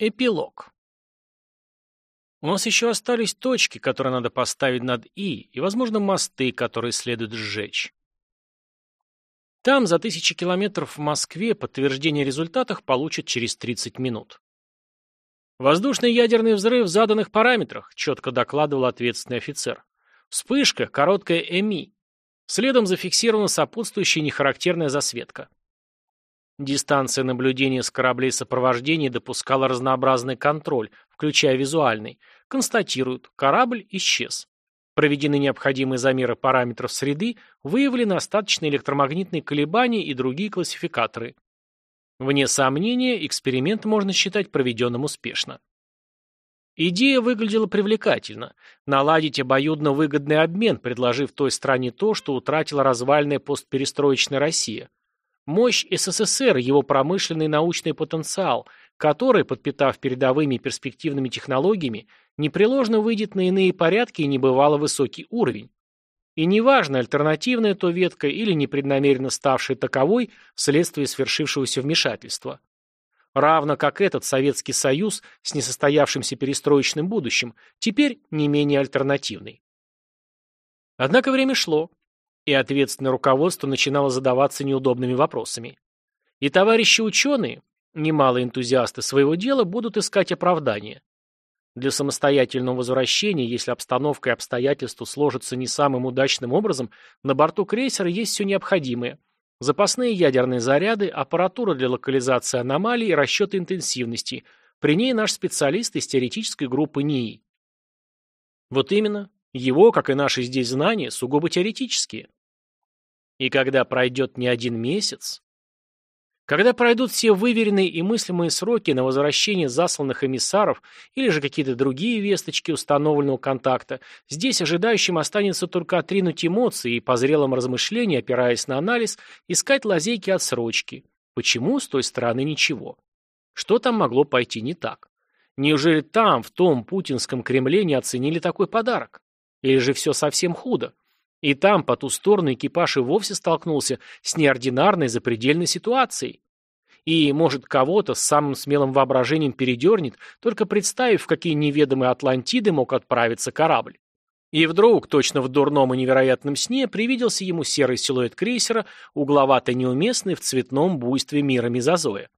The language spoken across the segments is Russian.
Эпилог. У нас еще остались точки, которые надо поставить над «и», и, возможно, мосты, которые следует сжечь. Там, за тысячи километров в Москве, подтверждение о результатах получат через 30 минут. Воздушный ядерный взрыв в заданных параметрах, четко докладывал ответственный офицер. Вспышка, короткая ЭМИ. Следом зафиксирована сопутствующая нехарактерная засветка. Дистанция наблюдения с кораблей сопровождения допускала разнообразный контроль, включая визуальный. Констатируют, корабль исчез. Проведены необходимые замеры параметров среды, выявлены остаточные электромагнитные колебания и другие классификаторы. Вне сомнения, эксперимент можно считать проведенным успешно. Идея выглядела привлекательно. Наладить обоюдно выгодный обмен, предложив той стране то, что утратила развальная постперестроечная Россия. Мощь СССР, его промышленный научный потенциал, который, подпитав передовыми перспективными технологиями, непреложно выйдет на иные порядки и небывало высокий уровень. И неважно, альтернативная то ветка или непреднамеренно ставшая таковой вследствие свершившегося вмешательства. Равно как этот Советский Союз с несостоявшимся перестроечным будущим, теперь не менее альтернативный. Однако время шло и ответственное руководство начинало задаваться неудобными вопросами. И товарищи ученые, немалые энтузиасты своего дела, будут искать оправдания. Для самостоятельного возвращения, если обстановка и обстоятельства сложатся не самым удачным образом, на борту крейсера есть все необходимое. Запасные ядерные заряды, аппаратура для локализации аномалий и расчеты интенсивности. При ней наш специалист из теоретической группы НИИ. Вот именно. Его, как и наши здесь знания, сугубо теоретические. И когда пройдет не один месяц, когда пройдут все выверенные и мыслимые сроки на возвращение засланных эмиссаров или же какие-то другие весточки установленного контакта, здесь ожидающим останется только отринуть эмоции и по зрелым размышлениям, опираясь на анализ, искать лазейки отсрочки. Почему с той стороны ничего? Что там могло пойти не так? Неужели там, в том путинском Кремле, не оценили такой подарок? Или же все совсем худо? И там, по ту сторону, экипаж и вовсе столкнулся с неординарной запредельной ситуацией. И, может, кого-то с самым смелым воображением передернет, только представив, в какие неведомые Атлантиды мог отправиться корабль. И вдруг, точно в дурном и невероятном сне, привиделся ему серый силуэт крейсера, угловато неуместный в цветном буйстве мира Мезозоя.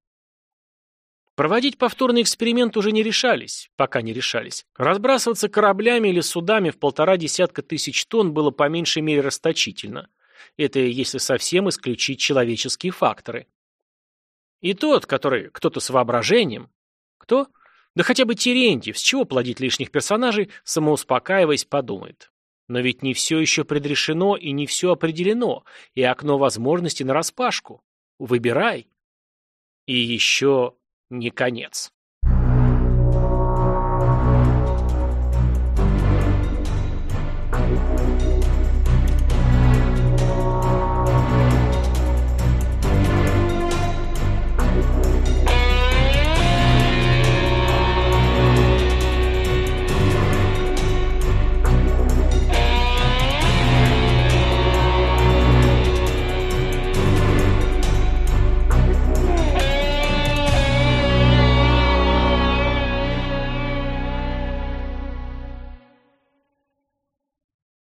Проводить повторный эксперимент уже не решались, пока не решались. Разбрасываться кораблями или судами в полтора десятка тысяч тонн было по меньшей мере расточительно. Это если совсем исключить человеческие факторы. И тот, который кто-то с воображением. Кто? Да хотя бы Терентьев, с чего плодить лишних персонажей, самоуспокаиваясь, подумает. Но ведь не все еще предрешено и не все определено, и окно возможностей нараспашку. Выбирай. И еще не конец.